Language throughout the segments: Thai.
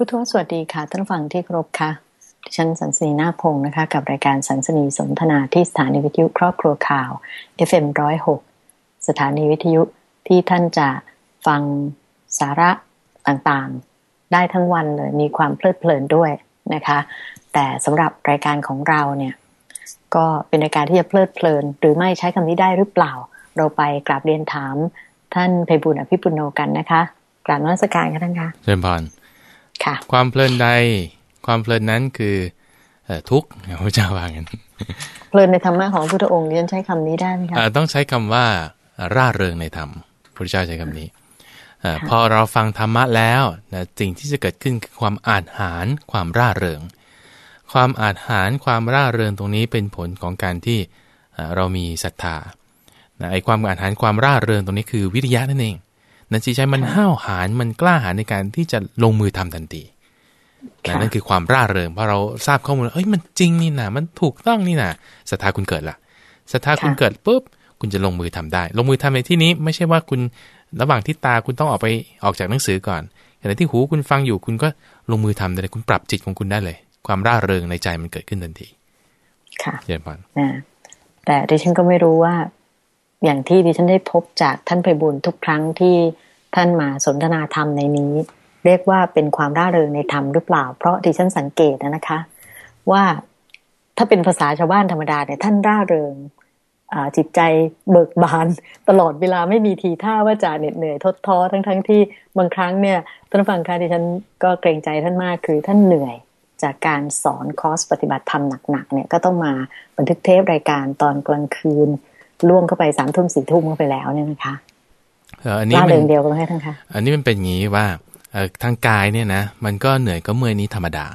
ผู้ทวสวัสดีค่ะท่านฟังที่ครบค่ะ ดิฉันสันสนีนาพงศ์นะคะ กับรายการสันสนีสนทนาที่สถานีวิทยุครอบครัวข่าว FM106 สถานีวิทยุที่ท่านจะฟังสาระต่างๆ ได้ทั้งวันเลยมีความเพลิดเพลินด้วยนะคะ แต่สำหรับรายการของเราเนี่ย ก็เป็นรายการที่จะเพลิดเพลิน หรือไม่ใช้คำนี้ได้หรือเปล่า เราไปกราบเรียนถามท่านเพบุญอภิปุโนกันนะคะกราบนมัสการค่ะท่านคะเชิญพรค่ะ ความเพลินใด ความเพลินนั้นคือทุกข์พระเจ้าว่างั้นเพลินในธรรมะของพระพุทธองค์ยันใช้คำนี้ได้ไหมคะต้องใช้คำว่าร่าเริงในธรรมพระเจ้าใช้คำนี้พอเราฟังธรรมะแล้วนะสิ่งที่จะเกิดขึ้นคือความอาจหารความร่าเริง ความอาจหารความร่าเริงตรงนี้เป็นผลของการที่เรามีศรัทธาไอ้ความอาจหารความร่าเริงตรงนี้คือวิริยะนั่นเอง นั่นสิใช้มันห้าวหาญมันกล้าหาญในการที่จะลงมือทำทันทีนั่นคือความร่าเริงเพราะเราทราบข้อมูลเอ้ยมันจริงนี่นะมันถูกต้องนี่นะศรัทธาคุณเกิดละศรัทธาคุณเกิดปุ๊บคุณจะลงมือทำได้ ลงมือทำในที่นี้ไม่ใช่ว่าคุณระหว่างที่ตาคุณต้องออกไปออกจากหนังสือก่อนขณะที่หูคุณฟังอยู่คุณก็ลงมือทำได้เลยคุณปรับจิตของคุณได้เลย ความร่าเริงในใจมันเกิดขึ้นทันที ค่ะเยี่ยมพนแต่ดิฉันก็ไม่รู้ว่า อย่างที่ดิฉันได้พบจากท่านไปบุญทุกครั้งที่ท่านมาสนทนาธรรมในนี้ เรียกว่าเป็นความร่าเริงในธรรมหรือเปล่า เพราะดิฉันสังเกตนะคะ ว่าถ้าเป็นภาษาชาวบ้านธรรมดาเนี่ยท่านร่าเริงจิตใจเบิกบานตลอดเวลาไม่มีทีท่าว่าจะเหน็ดเหนื่อยทดท้อทั้งๆทที่บางครั้งเนี่ยท่านฟังค่ะดิฉันก็เกรงใจท่านมากคือท่านเหนื่อยจากการสอนคอร์สปฏิบัติธรรมหนักๆเนี่ยก็ต้องมาบันทึกเทปรายการตอนกลางคืน ล่วงเข้าไปสามทุ่มสี่ทุ่มเข้าไปแล้วเนี่ยนะคะอันนี้มันเดียวกันไหมท่านคะอันนี้มันเป็นอย่างนี้ว่าทางกายเนี่ยนะมันก็เหนื่อยก็เมื่อยนี้ธรรมดา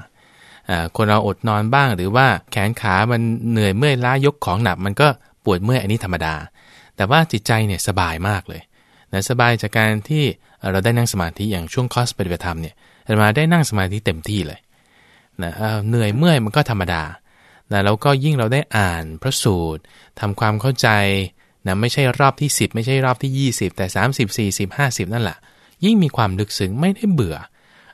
คนเราอดนอนบ้างหรือว่าแขนขามันเหนื่อยเมื่อยล้ายกของหนัก มันก็ปวดเมื่อยอันนี้ธรรมดา แต่ว่าจิตใจเนี่ยสบายมากเลยนะสบายจากการที่เราได้นั่งสมาธิอย่างช่วงคอสปฏิบัติธรรมเนี่ยมาได้นั่งสมาธิเต็มที่เลยนะเหนื่อยเมื่อยมันก็ธรรมดา นะแล้วก็ยิ่งเราได้อ่านพระสูตรทำความเข้าใจนะไม่ใช่รอบที่ 10 ไม่ใช่รอบที่ 20 แต่ 30 40 50 นั่นแหละยิ่งมีความลึกซึ้งไม่ได้เบื่อ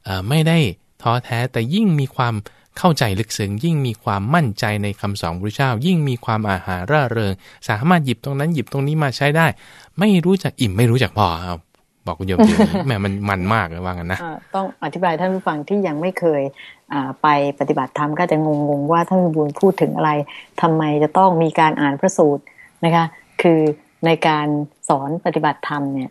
อไม่ได้ท้อแท้แต่ยิ่งมีความเข้าใจลึกซึ้งยิ่งมีความมั่นใจในคำสอนพระเจ้า ยิ่งมีความอาหารร่าเริง สามารถหยิบตรงนั้นหยิบตรงนี้มาใช้ได้ ไม่รู้จักอิ่มไม่รู้จักพอครับบอกคุณโยมแม่มันมันมากเลยว่างั้นนะต้องอธิบายท่านผู้ฟังที่ยังไม่เคย ไปปฏิบัติธรรมก็จะงงๆว่าท่านบุญพูดถึงอะไรทำไมจะต้องมีการอ่านพระสูตรนะคะ คือในการสอนปฏิบัติธรรมเนี่ย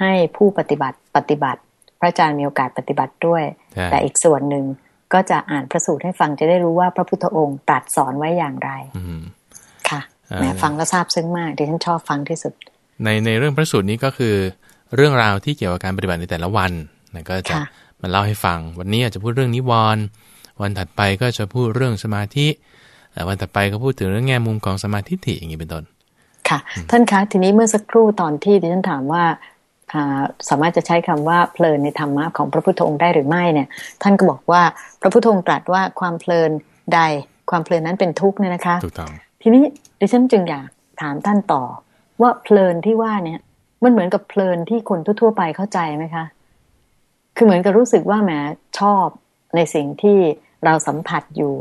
ให้ผู้ปฏิบัติปฏิบัติ พระอาจารย์มีโอกาสปฏิบัติด้วย แต่อีกส่วนหนึ่งก็จะอ่านพระสูตรให้ฟังจะได้รู้ว่าพระพุทธองค์ตรัสสอนไว้อย่างไรค่ะแหมฟังแล้วทราบซึ้งมากดิฉันชอบฟังที่สุด ในในเรื่องพระสูตรนี้ก็คือเรื่องราวที่เกี่ยวกับการปฏิบัติในแต่ละวันนะก็จะ มาเล่าให้ฟัง วันนี้อาจจะพูดเรื่องนิวรณ์วันถัดไปก็จะพูดเรื่องสมาธิวันถัดไปก็พูดถึงเรื่องแง่มุมของสมาธิถิอย่างนี้เป็นต้น ค่ะ ท่านคะทีนี้เมื่อสักครู่ตอนที่ดิฉันถามว่าสามารถจะใช้คำว่าเพลินในธรรมะของพระพุทธองค์ได้หรือไม่เนี่ย ท่านก็บอกว่าพระพุทธองค์ตรัสว่าความเพลินใดความเพลินนั้นเป็นทุกข์เนี่ยนะคะถูกต้องทีนี้ดิฉันจึงอยากถามท่านต่อ ว่าเพลินที่ว่าเนี่ย มันเหมือนกับเพลินที่คนทั่วๆไปเข้าใจไหมคะ คือเหมือนกับรู้สึกว่าแหมชอบในสิ่งที่เราสัมผัสอยู่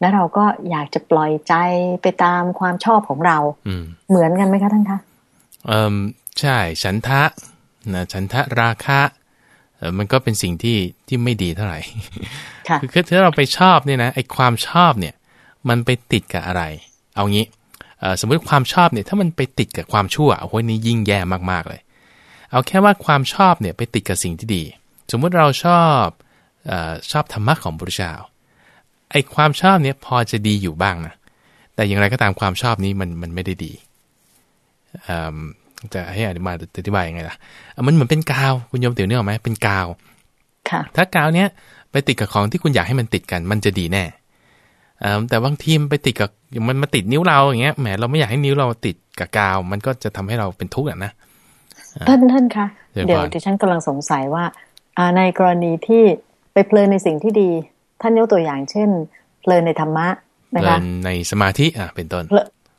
และเราก็อยากจะปล่อยใจไปตามความชอบของเราเหมือนกันไหมคะท่านคะเออใช่ฉันทะนะฉันทะราคะเออมันก็เป็นสิ่งที่ที่ไม่ดีเท่าไหร่คือถ้าเราไปชอบเนี่ยนะไอ้ความชอบเนี่ย มันไปติดกับอะไร เอางี้สมมติความชอบเนี่ยถ้ามันไปติดกับความชั่วโอ้โหนี่ยิ่งแย่มากๆเลย เอาแค่ว่าความชอบเนี่ยไปติดกับสิ่งที่ดี สมมุติเราชอบอชอบธรรมะของพระเจ้าไอ้ความชอบเนี่ยพอจะดีอยู่บ้างนะแต่อย่างไรก็ตามความชอบนี้มันมันไม่ได้ดีจะให้อธิบายอธิบายยังไงล่ะมันเหมือนเป็นกาวคุณโยมเตี๋ยวเนื้อไหมเป็นกาวถ้ากาวเนี้ยไปติดกับของที่คุณอยากให้มันติดกัน มันจะดีแน่แต่บางทีมไปติดกับมันมาติดนิ้วเราอย่างเงี้ยแหมเราไม่อยากให้นิ้วเราติดกับกาว มันก็จะทำให้เราเป็นทุกข์อะนะท่านท่านคะเดี๋ยวที่ฉันกำลังสงสัยว่า ในกรณีที่ไปเพลินในสิ่งที่ดี ท่านยกตัวอย่างเช่น เพลินในธรรมะนะคะในสมาธิอะเป็นต้น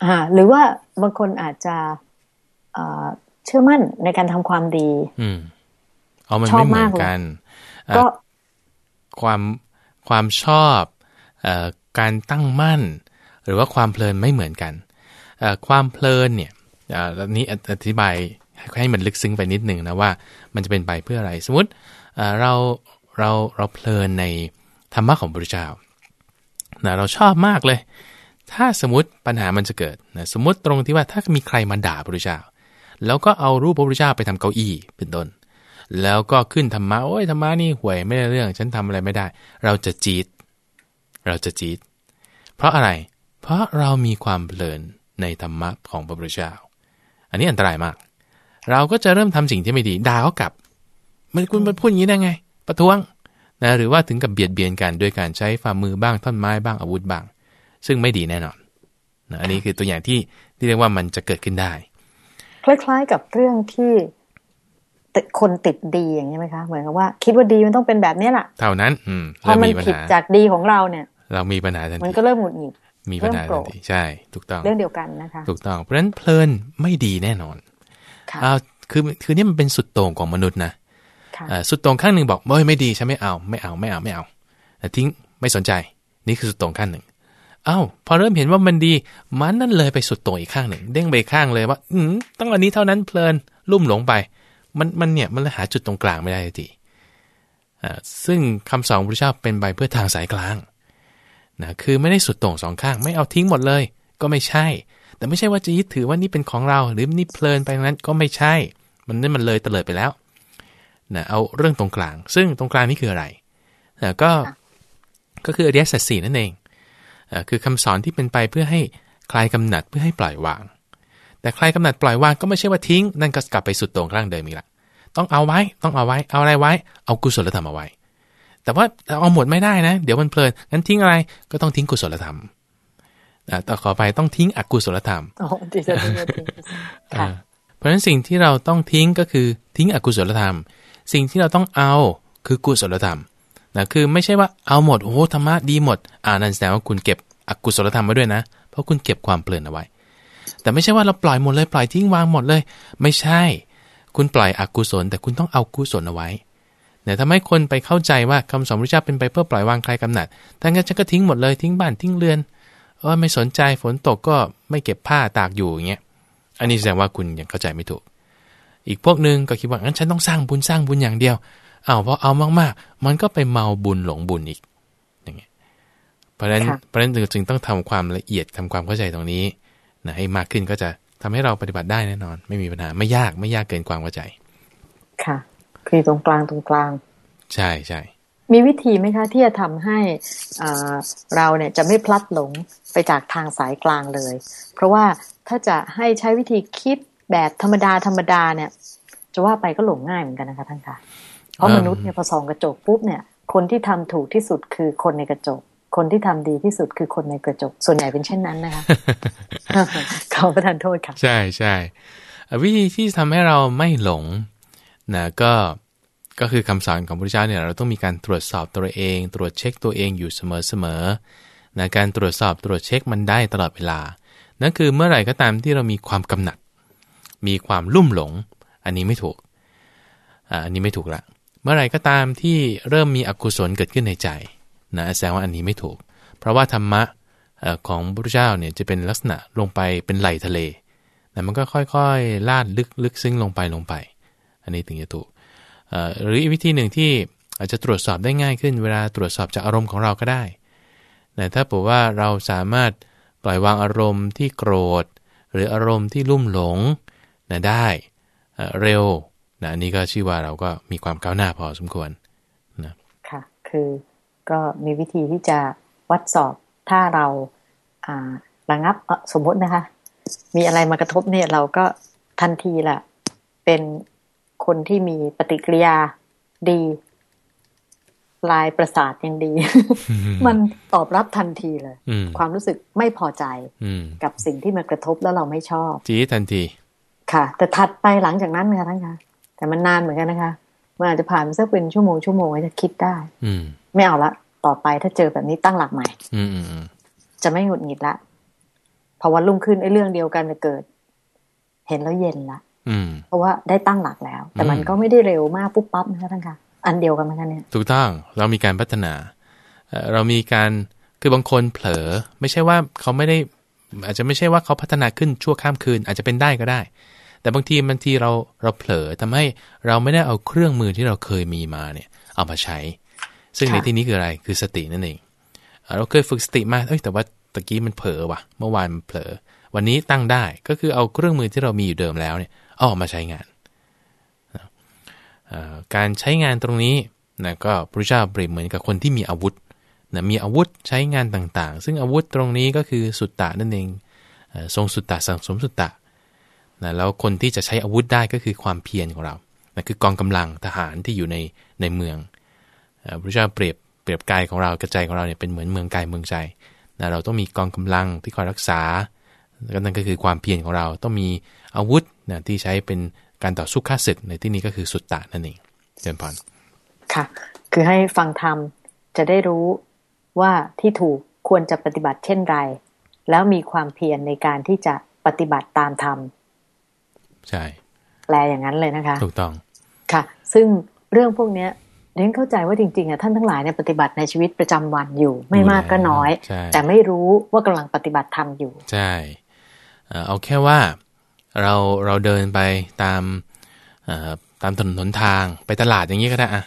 อ่าหรือว่าบางคนอาจจะเชื่อมั่นในการทำความดี อืมเอามันไม่เหมือนกันก็ความความชอบอการตั้งมั่น หรือว่าความเพลินไม่เหมือนกัน ความเพลินเนี่ยอันนี้อธิบายให้มันลึกซึ้งไปนิดหนึ่งนะว่ามันจะเป็นไปเพื่ออะไร สมมติ เราเราเราเพลินในธรรมะของพระพุทธเจ้านะเราชอบมากเลย ถ้าสมมติปัญหามันจะเกิดนะสมมติตรงที่ว่าถ้ามีใครมาด่าพระพุทธเจ้า แล้วก็เอารูปพระพุทธเจ้าไปทำเก้าอี้เป็นต้น แล้วก็ขึ้นธรรมะโอ้ยธรรมะนี่ห่วยไม่ได้เรื่อง ฉันทำอะไรไม่ได้ เราจะจีดเราจะจีดเพราะอะไร เพราะเรามีความเพลินในธรรมะของพระพุทธเจ้า อันนี้อันตรายมาก เราก็จะเริ่มทำสิ่งที่ไม่ดีด่าเขากลับ มันคุณมาพูดอย่างนี้ได้ไง ประท้วงนะหรือว่าถึงกับเบียดเบียนกันด้วยการใช้ฝ่ามือบ้างท่อนไม้บ้างอาวุธบ้าง ซึ่งไม่ดีแน่นอนนะอันนี้คือตัวอย่างที่ที่เรียกว่ามันจะเกิดขึ้นได้ คล้ายๆกับเรื่องที่คนติดดีอย่างนี้ไหมคะเหมือนกับว่าคิดว่าดีมันต้องเป็นแบบนี้แหละเท่านั้น อืมพอมันผิดจากดีของเราเนี่ย เรามีปัญหาทันทีมันก็เริ่มหงุดหงิดมีปัญหาทันทีใช่ ถูกต้องเรื่องเดียวกันนะคะ ถูกต้องเพราะฉะนั้นเพลินไม่ดีแน่นอนอ่าคือคือนี่มันเป็นสุดโต่งของมนุษย์นะ สุดตรงข้างหนึ่งบอกไม่ไม่ดีฉันไม่เอาไม่เอาไม่เอาไม่เอาทิ้งไม่สนใจ นี่คือสุดตรงข้างหนึ่งเอา้าพอเริ่มเห็นว่ามันดี มันนั่นเลยไปสุดตรงอีกข้างหนึ่ง เด้งไปข้างเลยว่า อืต้องอันนี้เท่านั้นเพลินลุ่มหลงไป มันมันเนี่ยมันหาจุดตรงกลางไม่ได้ทีอ่าซึ่งคำสอนพระเจ้าเป็นใบเพื่อทางสายกลางนะคือไม่ได้สุดตรงสองข้าง ไม่เอาทิ้งหมดเลย ก็ไม่ใช่ แต่ไม่ใช่ว่าจะยึดถือว่านี่เป็นของเรา หรือนี่เพลินไปนั้นก็ไม่ใช่ มันนี่มันเลยเตลิดไปแล้ว นะเอาเรื่องตรงกลาง ซึ่งตรงกลางนี่คืออะไรนะก็ก็คืออริยสัจสี่นั่นเองคือคำสอนที่เป็นไปเพื่อให้คลายกำหนัดเพื่อให้ปล่อยวาง แต่คลายกำหนัดปล่อยวางก็ไม่ใช่ว่าทิ้ง นั่นก็กลับไปสุดตรงกลางเดิมอีกละต้องเอาไว้ต้องเอาไว้ เอาอะไรไว้ เอากุศลธรรมเอาไว้ แต่ว่าเอาหมดไม่ได้นะ เดี๋ยวมันเพลินงั้นทิ้งอะไรก็ต้องทิ้งกุศลธรรมต่อขอไปต้องทิ้งอกุศลธรรมอ๋อที่จะทิ้งเพราะฉะนั้นสิ่งที่เราต้องทิ้งก็คือทิ้งอกุศลธรรม สิ่งที่เราต้องเอาคือกุศลธรรมนะคือไม่ใช่ว่าเอาหมดโอ้ธรรมะดีหมด อ่านั่นแสดงว่าคุณเก็บอกุศลธรรมไว้ด้วยนะ เพราะคุณเก็บความเพลินเอาไว้ แต่ไม่ใช่ว่าเราปล่อยหมดเลยปล่อยทิ้งวางหมดเลย ไม่ใช่ คุณปล่อยอกุศล แต่คุณต้องเอากุศลเอาไว้เนี่ยทำให้คนไปเข้าใจว่าคำสอนพระเจ้าเป็นไปเพื่อปล่อยวางใครกำหนัดถ้างั้นฉันก็ทิ้งหมดเลยทิ้งบ้านทิ้งเรือนเออไม่สนใจฝนตกก็ไม่เก็บผ้าตากอยู่อย่างเงี้ย อันนี้แสดงว่าคุณยังเข้าใจไม่ถูก อีกพวกหนึ่งก็คิดว่างั้นฉันต้องสร้างบุญสร้างบุญอย่างเดียวเอาพอเอามากๆ มันก็ไปเมาบุญหลงบุญอีกอย่างเงี้ยเพราะฉะนั้นเพราะฉะนั้นจึงต้องทำความละเอียดทำความเข้าใจตรงนี้นะให้มากขึ้นก็จะทำให้เราปฏิบัติได้แน่นอน ไม่มีปัญหาไม่ยากไม่ยากเกินความเข้าใจ ค่ะ คือตรงกลางตรงกลาง ใช่ใช่มีวิธีไหมคะ ที่จะทำให้เราเนี่ยจะไม่พลัดหลงไปจากทางสายกลางเลย เพราะว่าถ้าจะให้ใช้วิธีคิด แบบธรรมดาธรรมดาเนี่ย จะว่าไปก็หลงง่ายเหมือนกันนะคะท่านคะเพราะมนุษย์เนี่ยพอส่องกระจกปุ๊บเนี่ย คนที่ทำถูกที่สุดคือคนในกระจก คนที่ทำดีที่สุดคือคนในกระจก ส่วนใหญ่เป็นเช่นนั้นนะคะขอประทานโทษค่ะ ใช่ใช่วิธีที่ทำให้เราไม่หลงนะก็ก็คือคำสอนของพระเจ้าเนี่ยเราต้องมีการตรวจสอบตัวเอง ตรวจเช็คตัวเองอยู่เสมอๆนะการตรวจสอบตรวจเช็คมันได้ตลอดเวลา นั่นคือเมื่อไหร่ก็ตามที่เรามีความกำหนัด มีความลุ่มหลง อันนี้ไม่ถูกอันนี้ไม่ถูกละ เมื่อไรก็ตามที่เริ่มมีอกุศลเกิดขึ้นในใจนะแสดงว่าอันนี้ไม่ถูก เพราะว่าธรรมะของพระพุทธเจ้าเนี่ยจะเป็นลักษณะลงไปเป็นไหลทะเลแต่มันก็ค่อยๆลาดลึกลึกซึ้งลงไปลงไป อันนี้ถึงจะถูกหรืออีกวิธีหนึ่งที่อาจจะตรวจสอบได้ง่ายขึ้น เวลาตรวจสอบจากอารมณ์ของเราก็ได้แต่ถ้าบอกว่าเราสามารถปล่อยวางอารมณ์ที่โกรธ หรืออารมณ์ที่ลุ่มหลง นะได้เร็วนะอันนี้ก็ชื่อว่าเราก็มีความก้าวหน้าพอสมควรนะค่ะ คือก็มีวิธีที่จะวัดสอบถ้าเราอ่าระงับสมมตินะคะ มีอะไรมากระทบเนี่ยเราก็ทันทีละเป็นคนที่มีปฏิกิริยาดีลายประสาทยังดี มันตอบรับทันทีเลย ความรู้สึกไม่พอใจกับสิ่งที่มากระทบแล้วเราไม่ชอบ จีทันที ค่ะ แต่ถัดไปหลังจากนั้นค่ะท่านคะแต่มันนานเหมือนกันนะคะมันอาจจะผ่านสักเป็นชั่วโมงชั่วโมงจะคิดได้ อืไม่เอาละต่อไปถ้าเจอแบบนี้ตั้งหลักใหม่ อืจะไม่หงุดหงิดละพอวันรุ่งขึ้นไอ้เรื่องเดียวกันจะเกิด เห็นแล้วเย็นละเพราะว่าได้ตั้งหลักแล้ว แต่มันก็ไม่ได้เร็วมากปุ๊บปั๊บนะคะท่านคะอันเดียวกันไหมคะเนี่ยถูกต้องเรามีการพัฒนาเรามีการคือบางคนเผลอ ไม่ใช่ว่าเขาไม่ได้ อาจจะไม่ใช่ว่าเขาพัฒนาขึ้นชั่วข้ามคืน อาจจะเป็นได้ก็ได้ แต่บางทีบางทีเราเราเผลอทำให้เราไม่ได้เอาเครื่องมือที่เราเคยมีมาเนี่ยเอามาใช้ ซึ่งในที่นี้คืออะไรคือสตินั่นเองเราเคยฝึกสติมาเอ้ยแต่ว่าตะกี้มันเผลอว่ะ เมื่อวานมันเผลอ วันนี้ตั้งได้ก็คือเอาเครื่องมือที่เรามีอยู่เดิมแล้วเนี่ยเอาออกมาใช้งานการใช้งานตรงนี้นะก็พระเจ้าเปรียบเหมือนกับคนที่มีอาวุธนะมีอาวุธใช้งานต่างๆ ซึ่งอาวุธตรงนี้ก็คือสุตตะนั่นเองทรงสุตตะสังสมสุตตะ นะแล้วคนที่จะใช้อาวุธได้ก็คือความเพียรของเรานะคือกองกำลังทหารที่อยู่ในในเมืองพระเจ้าเปรียบเปรียบกายของเรากระใจของเราเนี่ยเป็นเหมือนเมืองกายเมืองใจนะเราต้องมีกองกำลังที่คอยรักษาก็นั่นก็คือความเพียรของเราต้องมีอาวุธนะที่ใช้เป็นการต่อสู้ข้าศึกในที่นี้ก็คือสุตตะนั่นเองเจริญพรค่ะ คือให้ฟังธรรมจะได้รู้ว่าที่ถูกควรจะปฏิบัติเช่นไร แล้วมีความเพียรในการที่จะปฏิบัติตามธรรม ใช่แปลอย่างนั้นเลยนะคะ ถูกต้องค่ะ ซึ่งเรื่องพวกเนี้ยเรนเข้าใจว่าจริงๆอะท่านทั้งหลายเนี่ยปฏิบัติในชีวิตประจำวันอยู่ ไม่มากก็น้อย แต่ไม่รู้ว่ากำลังปฏิบัติธรรมอยู่ ใช่เอาแค่ว่าเราเราเดินไปตามตามถนนหนทางไปตลาดอย่างนี้ก็ได้อะ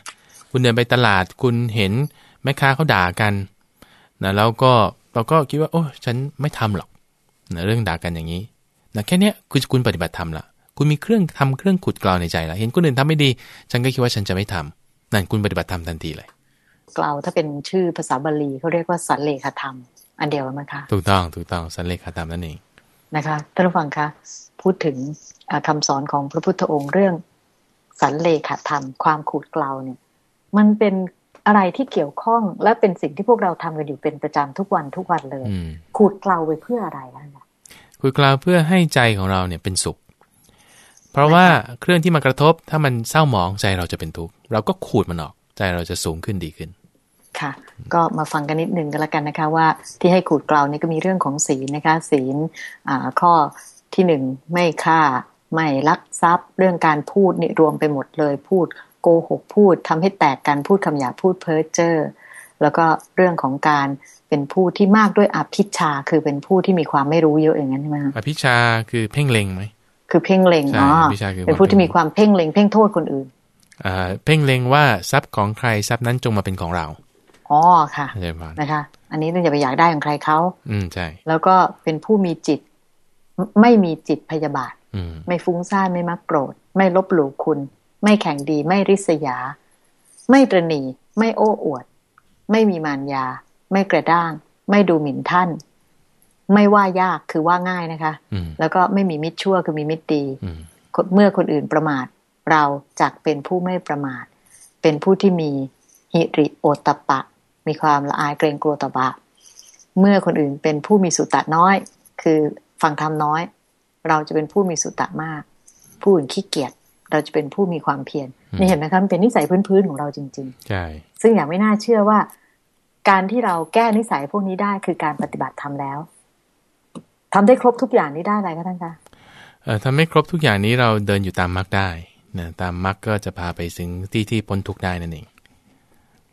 คุณเดินไปตลาดคุณเห็นแม่ค้าเขาด่ากันนะแล้วก็เราก็คิดว่า โอ้ฉันไม่ทำหรอกนะเรื่องด่ากันอย่างนี้นะแค่นี้คือคุณปฏิบัติธรรมละ คุณมีเครื่องทำเครื่องขุดกล่าวในใจละเห็นคนอื่นทำไม่ดี ฉันก็คิดว่าฉันจะไม่ทำนั่นคุณปฏิบัติธรรมทันทีเลย กล่าวถ้าเป็นชื่อภาษาบาลีเขาเรียกว่าสันเลขธรรม อันเดียวกันไหมคะ ถูกต้อง ถูกต้อง สันเลขธรรมนั่นเอง นะคะท่านผู้ฟังคะ พูดถึงคำสอนของพระพุทธองค์เรื่องสันเลขธรรม ความขูดเกลาเนี่ย มันเป็นอะไรที่เกี่ยวข้องและเป็นสิ่งที่พวกเราทำกันอยู่เป็นประจำทุกวันทุกวันเลย ขูดเกลาไปเพื่ออะไรล่ะขูดเกลาเพื่อให้ใจของเราเนี่ยเป็นสุข เพราะว่าเครื่องที่มากระทบถ้ามันเศร้าหมองใจเราจะเป็นทุกข์เราก็ขูดมันออกใจเราจะสูงขึ้นดีขึ้น ค่ะ ก็มาฟังกันนิดหนึ่งกันละกันนะคะ ว่าที่ให้ขูดเกลานี่ก็มีเรื่องของศีลนะคะ ศีลข้อที่หนึ่งไม่ฆ่าไม่ลักทรัพย์ เรื่องการพูดนี่รวมไปหมดเลยพูดโกหกพูดทำให้แตกกันพูดคำหยาพูดเพ้อเจ้อแล้วก็เรื่องของการเป็นผู้ที่มากด้วยอภิชาคือเป็นผู้ที่มีความไม่รู้เยอะอย่างนั้นใช่ไหมอภิชาคือเพ่งเล็งไหม คือเพ่งเล็งอ๋อเป็นผู้ที่มีความเพ่งเล็งเพ่งโทษคนอื่นอ่าเพ่งเล็งว่าทรัพย์ของใครทรัพย์นั้นจงมาเป็นของเราอ๋อค่ะนะคะ อันนี้ต้องอย่าไปอยากได้ของใครเขาอืมใช่แล้วก็เป็นผู้มีจิต ไม่มีจิตพยาบาทไม่ฟุ้งซ่านไม่มักโกรธ ไม่ลบหลู่คุณ ไม่แข่งดี ไม่ริษยา ไม่ตรณีไม่โอ้อวด ไม่มีมารยา ไม่กระด้าง ไม่ดูหมิ่นท่าน ไม่ว่ายากคือว่าง่ายนะคะ แล้วก็ไม่มีมิตรชั่วคือมีมิตรดี เมื่อคนอื่นประมาท เราจักเป็นผู้ไม่ประมาท เป็นผู้ที่มีหิริโอตปะ มีความละอายเกรงกลัวต่อบาปเมื่อคนอื่นเป็นผู้มีสุตะน้อย คือฟังธรรมน้อย เราจะเป็นผู้มีสุตะมาก ผู้อื่นขี้เกียจเราจะเป็นผู้มีความเพียรนี่เห็นไหมคะมันเป็นนิสัยพื้นๆของเราจริงๆใช่ซึ่งอย่างไม่น่าเชื่อว่า การที่เราแก้นิสัยพวกนี้ได้คือการปฏิบัติทำแล้ว ทำได้ครบทุกอย่างนี้ได้อะไรก็ท่านคะเอ่อทำไม่ครบทุกอย่างนี้เราเดินอยู่ตามมรรคได้นะตามมรรคก็จะพาไปถึงที่ที่พ้นทุกได้นั่นเอง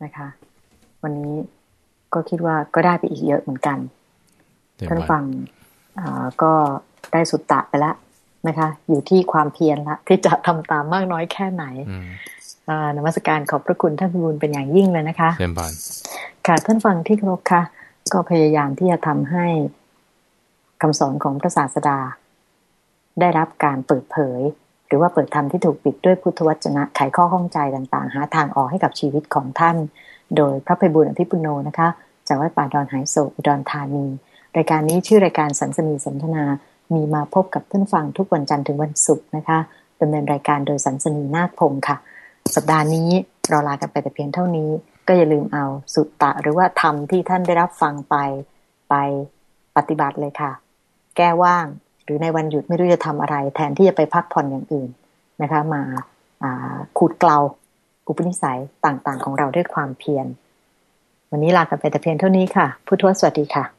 นะคะ วันนี้ก็คิดว่าก็ได้ไปอีกเยอะเหมือนกันท่านฟังก็ได้สุดตะไปแล้วนะคะ อยู่ที่ความเพียรละที่จะทำตามมากน้อยแค่ไหนนมัสการขอบพระคุณท่านพิบูลเป็นอย่างยิ่งเลยนะคะเรียนบานค่ะท่านฟังที่เคารพค่ะ ก็พยายามที่จะทำให้ คำสอนของพระศาสดา ได้รับการเปิดเผย หรือว่าเปิดธรรมที่ถูกปิดด้วยพุทธวจนะไขข้อข้องใจต่างๆ หาทางออกให้กับชีวิตของท่าน โดยพระภัยบุญอภิปุโนนะคะจากวัดป่าดอนหายโศกอุดรธานีรายการนี้ชื่อรายการสันสนีสนทนา มีมาพบกับท่านฟังทุกวันจันทร์ถึงวันศุกร์นะคะดำเนินรายการโดยสันสนีนาคพงศ์ค่ะ สัปดาห์นี้เราลากันไปแต่เพียงเท่านี้ ก็อย่าลืมเอาสุตตะ หรือว่าธรรมที่ท่านได้รับฟังไปไปปฏิบัติเลยค่ะ แก้ว่าง หรือในวันหยุดไม่รู้จะทำอะไร แทนที่จะไปพักผ่อนอย่างอื่นนะคะ มาขูดเกลาอุปนิสัยต่างๆ ของเราด้วยความเพียรวันนี้ลากันไปแต่เพียงเท่านี้ค่ะ ผู้ทวสวัสดีค่ะ